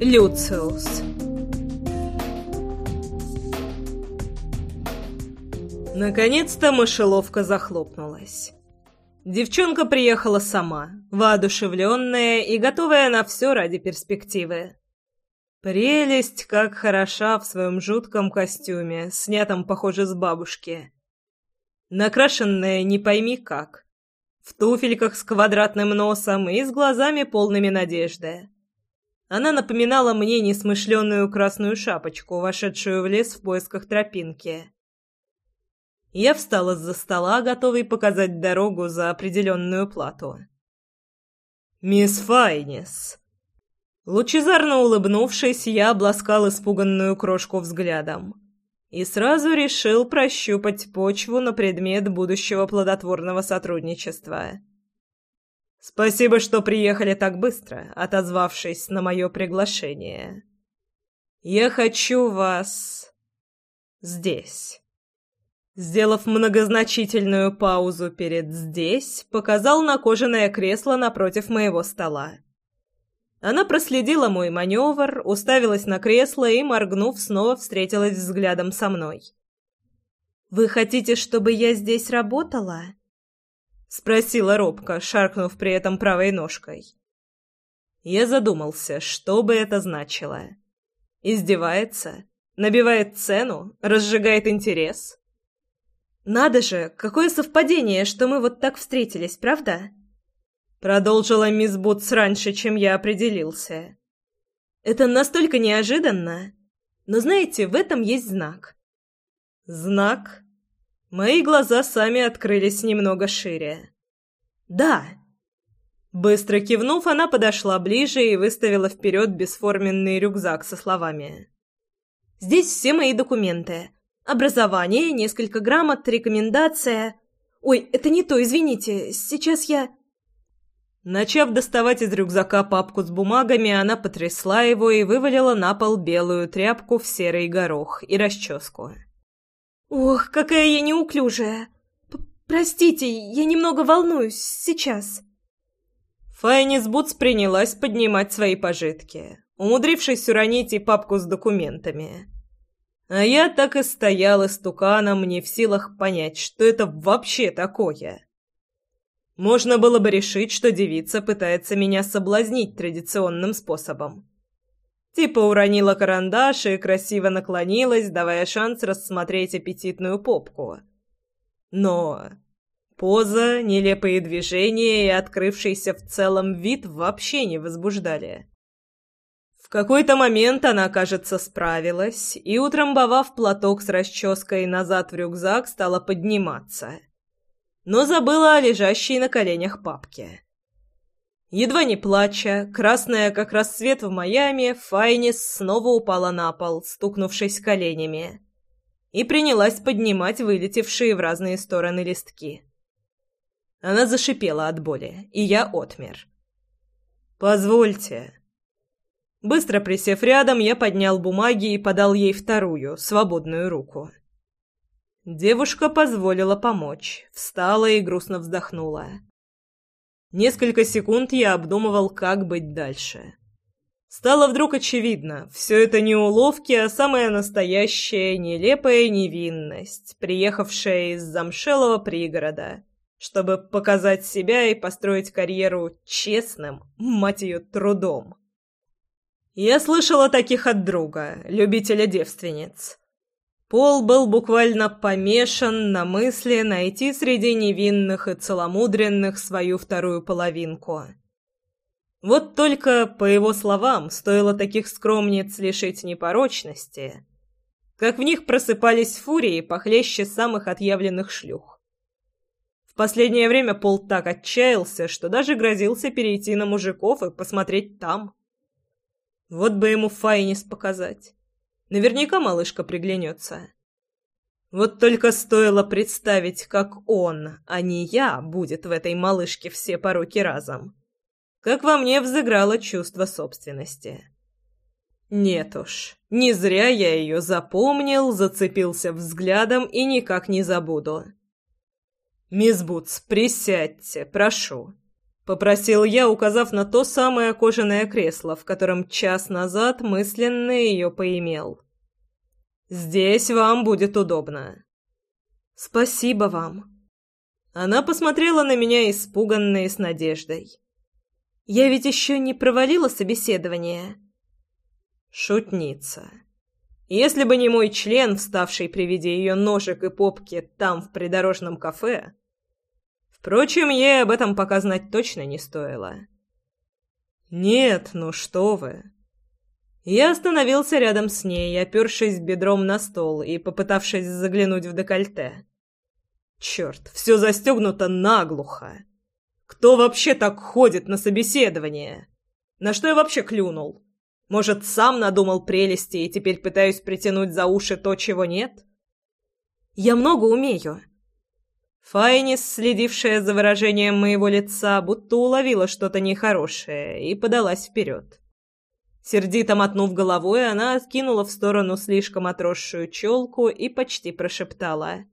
Люциус. Наконец-то мышеловка захлопнулась. Девчонка приехала сама, воодушевленная и готовая на все ради перспективы. Прелесть, как хороша в своем жутком костюме, снятом, похоже, с бабушки. Накрашенная не пойми как. В туфельках с квадратным носом и с глазами полными надежды. Она напоминала мне несмышленную красную шапочку, вошедшую в лес в поисках тропинки. Я встала с-за стола, готовый показать дорогу за определенную плату. «Мисс Файнис!» Лучезарно улыбнувшись, я обласкал испуганную крошку взглядом и сразу решил прощупать почву на предмет будущего плодотворного сотрудничества. «Спасибо, что приехали так быстро, отозвавшись на мое приглашение. Я хочу вас... здесь». Сделав многозначительную паузу перед «здесь», показал на кожаное кресло напротив моего стола. Она проследила мой маневр, уставилась на кресло и, моргнув, снова встретилась взглядом со мной. «Вы хотите, чтобы я здесь работала?» — спросила робко, шаркнув при этом правой ножкой. Я задумался, что бы это значило. Издевается? Набивает цену? Разжигает интерес? «Надо же, какое совпадение, что мы вот так встретились, правда?» Продолжила мисс Бутс раньше, чем я определился. «Это настолько неожиданно. Но знаете, в этом есть знак». «Знак?» Мои глаза сами открылись немного шире. «Да». Быстро кивнув, она подошла ближе и выставила вперед бесформенный рюкзак со словами. «Здесь все мои документы. Образование, несколько грамот, рекомендация. Ой, это не то, извините. Сейчас я... Начав доставать из рюкзака папку с бумагами, она потрясла его и вывалила на пол белую тряпку в серый горох и расческу. «Ох, какая я неуклюжая! П Простите, я немного волнуюсь сейчас». Файнис Бутс принялась поднимать свои пожитки, умудрившись уронить и папку с документами. А я так и стоял истуканом, не в силах понять, что это вообще такое. Можно было бы решить, что девица пытается меня соблазнить традиционным способом. Типа уронила карандаш и красиво наклонилась, давая шанс рассмотреть аппетитную попку. Но поза, нелепые движения и открывшийся в целом вид вообще не возбуждали. В какой-то момент она, кажется, справилась и, утрамбовав платок с расческой назад в рюкзак, стала подниматься. Но забыла о лежащей на коленях папке. Едва не плача, красная, как рассвет в Майами, Файнис снова упала на пол, стукнувшись коленями, и принялась поднимать вылетевшие в разные стороны листки. Она зашипела от боли, и я отмер. «Позвольте», Быстро присев рядом, я поднял бумаги и подал ей вторую, свободную руку. Девушка позволила помочь, встала и грустно вздохнула. Несколько секунд я обдумывал, как быть дальше. Стало вдруг очевидно, все это не уловки, а самая настоящая нелепая невинность, приехавшая из замшелого пригорода, чтобы показать себя и построить карьеру честным, мать ее, трудом. Я слышала таких от друга, любителя девственниц. Пол был буквально помешан на мысли найти среди невинных и целомудренных свою вторую половинку. Вот только, по его словам, стоило таких скромниц лишить непорочности, как в них просыпались фурии похлеще самых отъявленных шлюх. В последнее время Пол так отчаялся, что даже грозился перейти на мужиков и посмотреть там. Вот бы ему Файнис показать. Наверняка малышка приглянется. Вот только стоило представить, как он, а не я, будет в этой малышке все пороки разом. Как во мне взыграло чувство собственности. Нет уж, не зря я ее запомнил, зацепился взглядом и никак не забуду. «Мисс Бутс, присядьте, прошу», Попросил я, указав на то самое кожаное кресло, в котором час назад мысленно ее поимел. «Здесь вам будет удобно». «Спасибо вам». Она посмотрела на меня испуганно и с надеждой. «Я ведь еще не провалила собеседование». Шутница. Если бы не мой член, вставший при виде ее ножек и попки там, в придорожном кафе... Впрочем, ей об этом пока знать точно не стоило. «Нет, ну что вы!» Я остановился рядом с ней, опершись бедром на стол и попытавшись заглянуть в декольте. Черт, все застегнуто наглухо. Кто вообще так ходит на собеседование? На что я вообще клюнул? Может, сам надумал прелести и теперь пытаюсь притянуть за уши то, чего нет? Я много умею. Файнис, следившая за выражением моего лица, будто уловила что-то нехорошее и подалась вперед. Сердито мотнув головой, она откинула в сторону слишком отросшую челку и почти прошептала.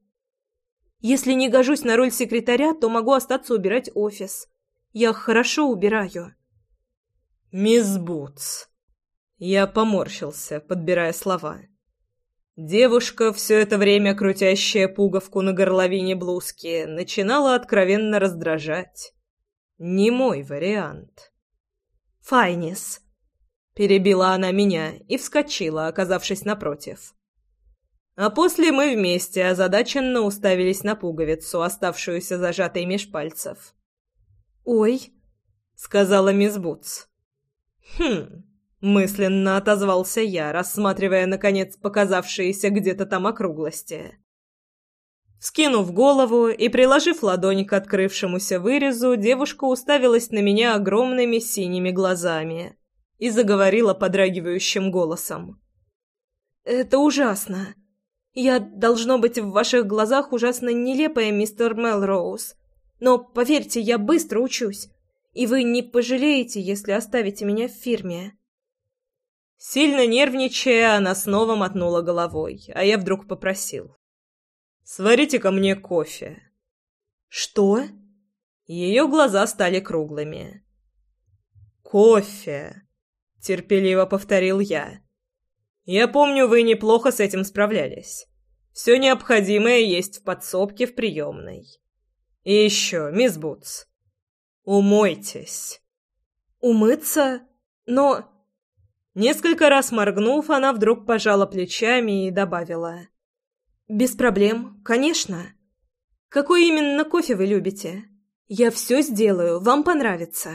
«Если не гожусь на роль секретаря, то могу остаться убирать офис. Я хорошо убираю». «Мисс Бутс», я поморщился, подбирая слова. Девушка, все это время крутящая пуговку на горловине блузки, начинала откровенно раздражать. Не мой вариант. «Файнис!» — перебила она меня и вскочила, оказавшись напротив. А после мы вместе озадаченно уставились на пуговицу, оставшуюся зажатой меж пальцев. «Ой!» — сказала мисс Бутс. «Хм, Мысленно отозвался я, рассматривая, наконец, показавшиеся где-то там округлости. Скинув голову и приложив ладонь к открывшемуся вырезу, девушка уставилась на меня огромными синими глазами и заговорила подрагивающим голосом. «Это ужасно. Я, должно быть, в ваших глазах ужасно нелепая, мистер Мелроуз. Но, поверьте, я быстро учусь, и вы не пожалеете, если оставите меня в фирме». Сильно нервничая, она снова мотнула головой, а я вдруг попросил. «Сварите-ка мне кофе». «Что?» Ее глаза стали круглыми. «Кофе», — терпеливо повторил я. «Я помню, вы неплохо с этим справлялись. Все необходимое есть в подсобке в приемной. И еще, мисс Бутс, умойтесь». «Умыться? Но...» Несколько раз моргнув, она вдруг пожала плечами и добавила. «Без проблем, конечно. Какой именно кофе вы любите? Я все сделаю, вам понравится».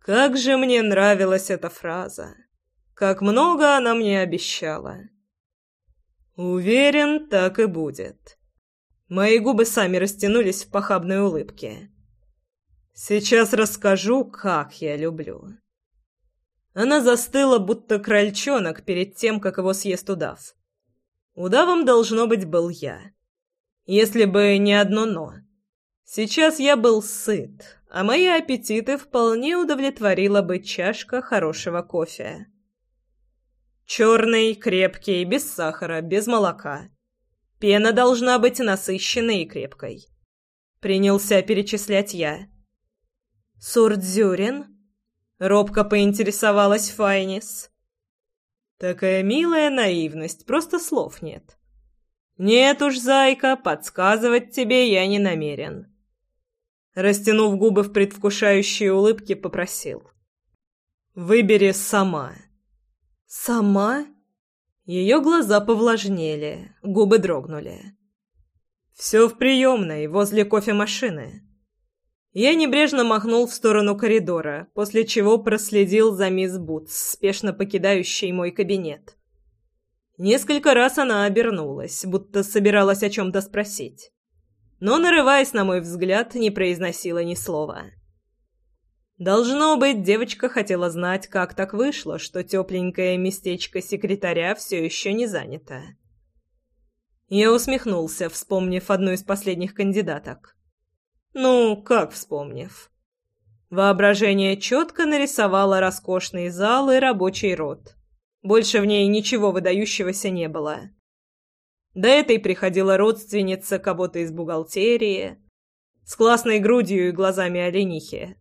Как же мне нравилась эта фраза. Как много она мне обещала. Уверен, так и будет. Мои губы сами растянулись в похабной улыбке. Сейчас расскажу, как я люблю. Она застыла, будто крольчонок, перед тем, как его съест удав. Удавом, должно быть, был я. Если бы не одно «но». Сейчас я был сыт, а мои аппетиты вполне удовлетворила бы чашка хорошего кофе. Черный, крепкий, без сахара, без молока. Пена должна быть насыщенной и крепкой. Принялся перечислять я. «Сорт зерен?» Робко поинтересовалась Файнис. Такая милая наивность, просто слов нет. Нет уж, зайка, подсказывать тебе я не намерен. Растянув губы в предвкушающей улыбке, попросил. Выбери сама. Сама? Ее глаза повлажнели, губы дрогнули. Все в приемной, возле кофемашины. Я небрежно махнул в сторону коридора, после чего проследил за мисс Бутс, спешно покидающей мой кабинет. Несколько раз она обернулась, будто собиралась о чем-то спросить. Но, нарываясь на мой взгляд, не произносила ни слова. Должно быть, девочка хотела знать, как так вышло, что тепленькое местечко секретаря все еще не занято. Я усмехнулся, вспомнив одну из последних кандидаток. Ну, как вспомнив. Воображение четко нарисовало роскошный зал и рабочий рот. Больше в ней ничего выдающегося не было. До этой приходила родственница кого-то из бухгалтерии. с классной грудью и глазами оленихи.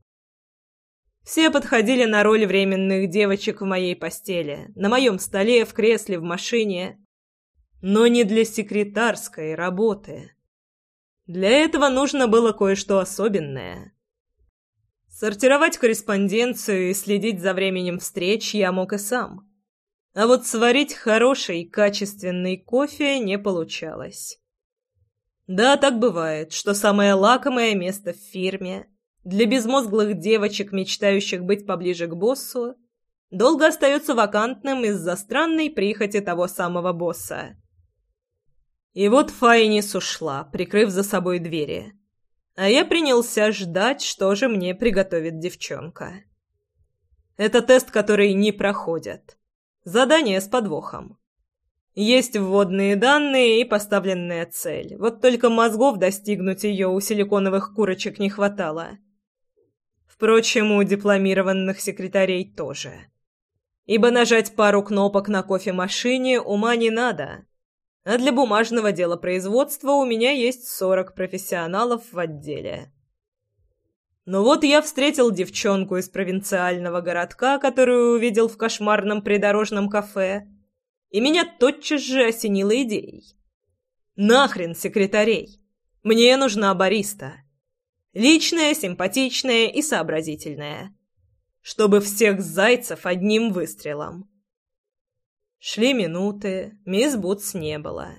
Все подходили на роль временных девочек в моей постели, на моем столе, в кресле, в машине. Но не для секретарской работы. Для этого нужно было кое-что особенное. Сортировать корреспонденцию и следить за временем встреч я мог и сам. А вот сварить хороший, качественный кофе не получалось. Да, так бывает, что самое лакомое место в фирме для безмозглых девочек, мечтающих быть поближе к боссу, долго остается вакантным из-за странной прихоти того самого босса. И вот Файнис ушла, прикрыв за собой двери. А я принялся ждать, что же мне приготовит девчонка. Это тест, который не проходят. Задание с подвохом. Есть вводные данные и поставленная цель. Вот только мозгов достигнуть ее у силиконовых курочек не хватало. Впрочем, у дипломированных секретарей тоже. Ибо нажать пару кнопок на кофемашине ума не надо. А для бумажного дела производства у меня есть сорок профессионалов в отделе. Но вот я встретил девчонку из провинциального городка, которую увидел в кошмарном придорожном кафе, и меня тотчас же осенила идеей. Нахрен секретарей! Мне нужна бариста. Личная, симпатичная и сообразительная. Чтобы всех зайцев одним выстрелом. Шли минуты, мисс Бутс не было.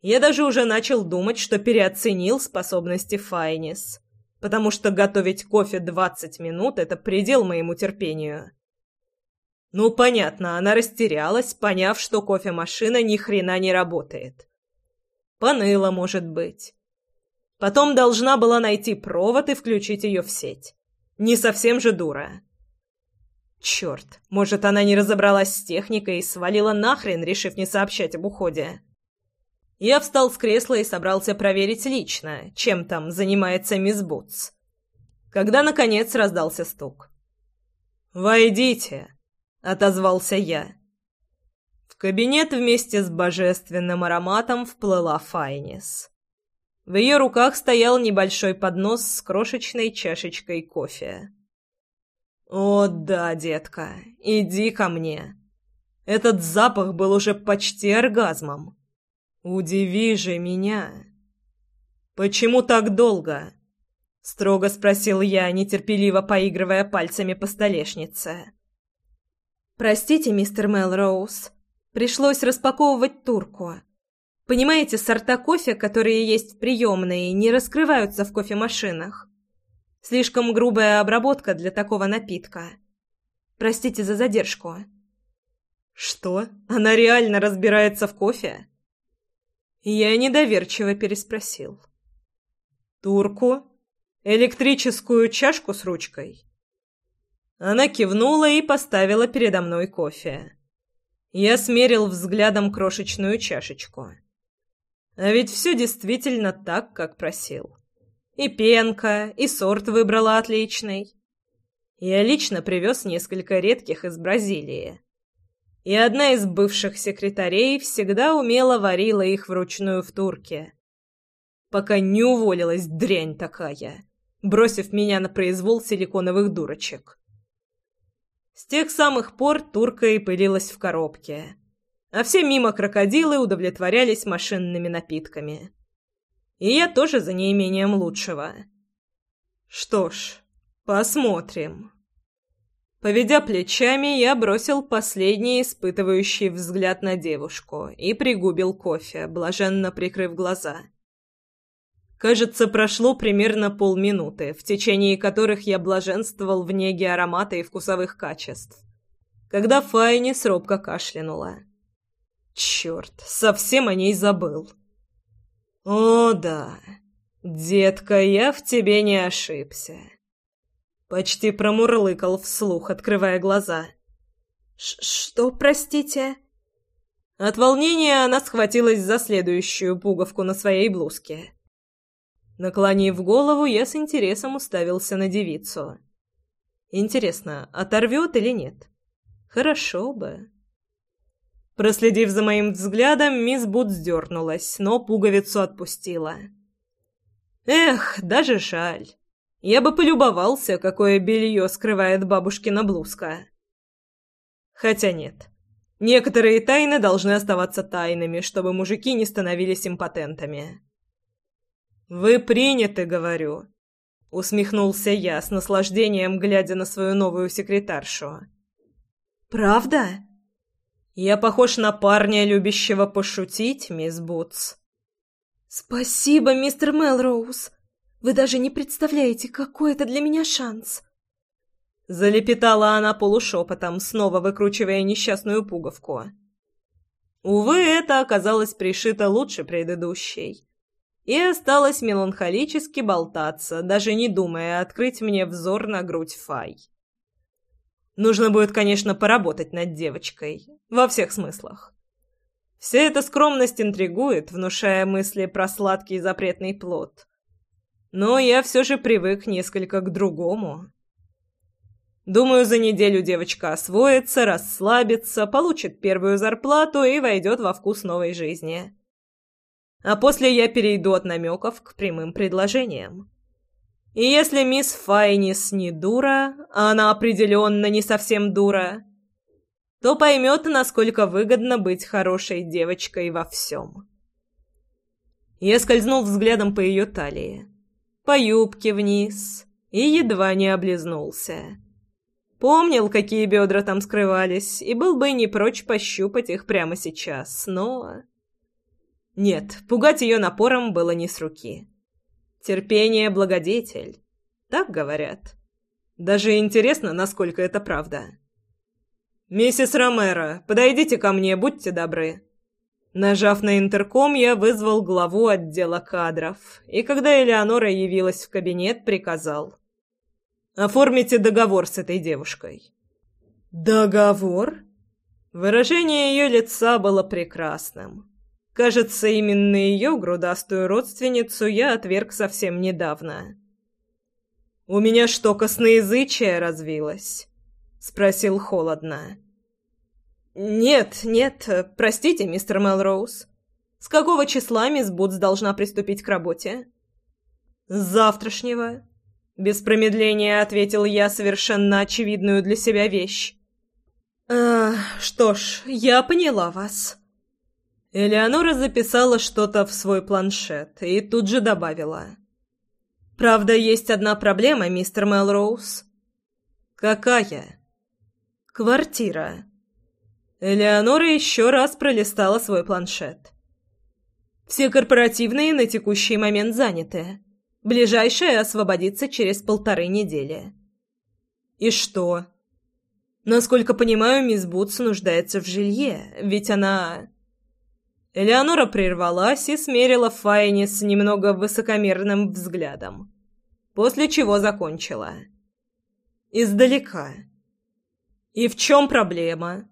Я даже уже начал думать, что переоценил способности Файнис, потому что готовить кофе двадцать минут — это предел моему терпению. Ну, понятно, она растерялась, поняв, что кофемашина ни хрена не работает. Поныла, может быть. Потом должна была найти провод и включить ее в сеть. Не совсем же дура. Черт, может, она не разобралась с техникой и свалила нахрен, решив не сообщать об уходе. Я встал с кресла и собрался проверить лично, чем там занимается мисс Бутс. Когда, наконец, раздался стук. «Войдите», — отозвался я. В кабинет вместе с божественным ароматом вплыла Файнис. В ее руках стоял небольшой поднос с крошечной чашечкой кофе. «О да, детка, иди ко мне!» Этот запах был уже почти оргазмом. «Удиви же меня!» «Почему так долго?» — строго спросил я, нетерпеливо поигрывая пальцами по столешнице. «Простите, мистер Мелроуз, пришлось распаковывать турку. Понимаете, сорта кофе, которые есть в приемной, не раскрываются в кофемашинах. Слишком грубая обработка для такого напитка. Простите за задержку. Что? Она реально разбирается в кофе? Я недоверчиво переспросил. Турку? Электрическую чашку с ручкой? Она кивнула и поставила передо мной кофе. Я смерил взглядом крошечную чашечку. А ведь все действительно так, как просил. И пенка, и сорт выбрала отличный. Я лично привез несколько редких из Бразилии. И одна из бывших секретарей всегда умело варила их вручную в турке. Пока не уволилась дрянь такая, бросив меня на произвол силиконовых дурочек. С тех самых пор турка и пылилась в коробке а все мимо крокодилы удовлетворялись машинными напитками. И я тоже за неимением лучшего. Что ж, посмотрим. Поведя плечами, я бросил последний испытывающий взгляд на девушку и пригубил кофе, блаженно прикрыв глаза. Кажется, прошло примерно полминуты, в течение которых я блаженствовал в неге аромата и вкусовых качеств, когда Файни сробко кашлянула. Черт, совсем о ней забыл. О, да, детка, я в тебе не ошибся. Почти промурлыкал вслух, открывая глаза. Ш «Что, простите?» От волнения она схватилась за следующую пуговку на своей блузке. Наклонив голову, я с интересом уставился на девицу. Интересно, оторвет или нет? Хорошо бы. Проследив за моим взглядом, мисс Бут сдернулась, но пуговицу отпустила. Эх, даже жаль. Я бы полюбовался, какое белье скрывает бабушкина блузка. Хотя нет. Некоторые тайны должны оставаться тайнами, чтобы мужики не становились импотентами. «Вы приняты, говорю», — усмехнулся я с наслаждением, глядя на свою новую секретаршу. «Правда?» «Я похож на парня, любящего пошутить, мисс Бутс». «Спасибо, мистер Мелроуз. Вы даже не представляете, какой это для меня шанс». Залепетала она полушепотом, снова выкручивая несчастную пуговку. Увы, это оказалось пришито лучше предыдущей. И осталось меланхолически болтаться, даже не думая открыть мне взор на грудь Фай. Нужно будет, конечно, поработать над девочкой. Во всех смыслах. Вся эта скромность интригует, внушая мысли про сладкий запретный плод. Но я все же привык несколько к другому. Думаю, за неделю девочка освоится, расслабится, получит первую зарплату и войдет во вкус новой жизни. А после я перейду от намеков к прямым предложениям. И если мисс Файнис не дура, а она определенно не совсем дура, то поймет, насколько выгодно быть хорошей девочкой во всем. Я скользнул взглядом по ее талии, по юбке вниз и едва не облизнулся. Помнил, какие бедра там скрывались, и был бы не прочь пощупать их прямо сейчас, но... Нет, пугать ее напором было не с руки. Терпение — благодетель. Так говорят. Даже интересно, насколько это правда. «Миссис Ромеро, подойдите ко мне, будьте добры». Нажав на интерком, я вызвал главу отдела кадров, и когда Элеонора явилась в кабинет, приказал. «Оформите договор с этой девушкой». «Договор?» Выражение ее лица было прекрасным. Кажется, именно ее грудастую родственницу я отверг совсем недавно. «У меня что, косноязычие развилось?» — спросил холодно. «Нет, нет, простите, мистер Мелроуз. С какого числа мисс Бутс должна приступить к работе?» «С завтрашнего», — без промедления ответил я совершенно очевидную для себя вещь. «Э, «Что ж, я поняла вас». Элеонора записала что-то в свой планшет и тут же добавила. «Правда, есть одна проблема, мистер Мелроуз». «Какая?» «Квартира». Элеонора еще раз пролистала свой планшет. «Все корпоративные на текущий момент заняты. Ближайшая освободится через полторы недели». «И что?» «Насколько понимаю, мисс Бутс нуждается в жилье, ведь она...» Элеонора прервалась и смерила Файни с немного высокомерным взглядом, после чего закончила. «Издалека». «И в чем проблема?»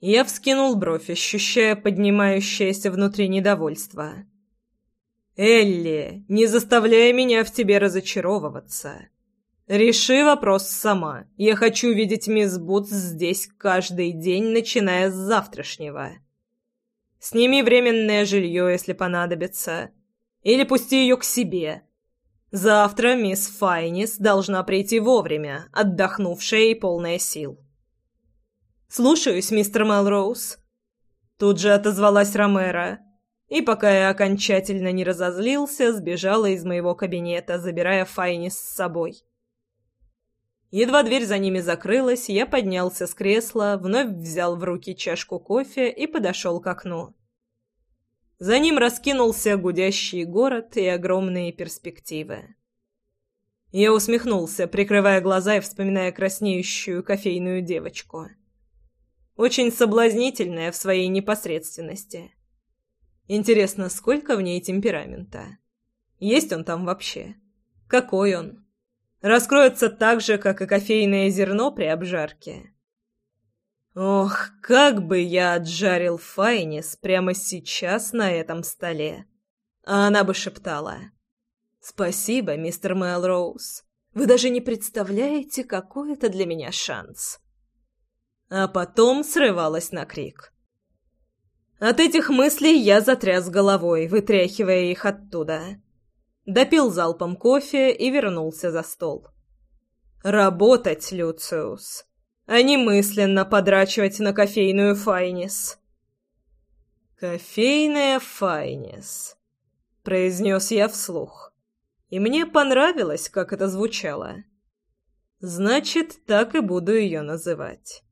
Я вскинул бровь, ощущая поднимающееся внутри недовольство. «Элли, не заставляй меня в тебе разочаровываться. Реши вопрос сама. Я хочу видеть мисс Бутс здесь каждый день, начиная с завтрашнего. Сними временное жилье, если понадобится. Или пусти ее к себе. Завтра мисс Файнис должна прийти вовремя, отдохнувшая и полная сил». «Слушаюсь, мистер Мелроуз». Тут же отозвалась Ромеро, и пока я окончательно не разозлился, сбежала из моего кабинета, забирая Файнис с собой. Едва дверь за ними закрылась, я поднялся с кресла, вновь взял в руки чашку кофе и подошел к окну. За ним раскинулся гудящий город и огромные перспективы. Я усмехнулся, прикрывая глаза и вспоминая краснеющую кофейную девочку очень соблазнительная в своей непосредственности. Интересно, сколько в ней темперамента? Есть он там вообще? Какой он? Раскроется так же, как и кофейное зерно при обжарке. Ох, как бы я отжарил Файнис прямо сейчас на этом столе. А она бы шептала. «Спасибо, мистер Мэлроуз. Вы даже не представляете, какой это для меня шанс» а потом срывалась на крик. От этих мыслей я затряс головой, вытряхивая их оттуда. Допил залпом кофе и вернулся за стол. «Работать, Люциус, а не мысленно подрачивать на кофейную Файнис». «Кофейная Файнис», — произнес я вслух. И мне понравилось, как это звучало. «Значит, так и буду ее называть».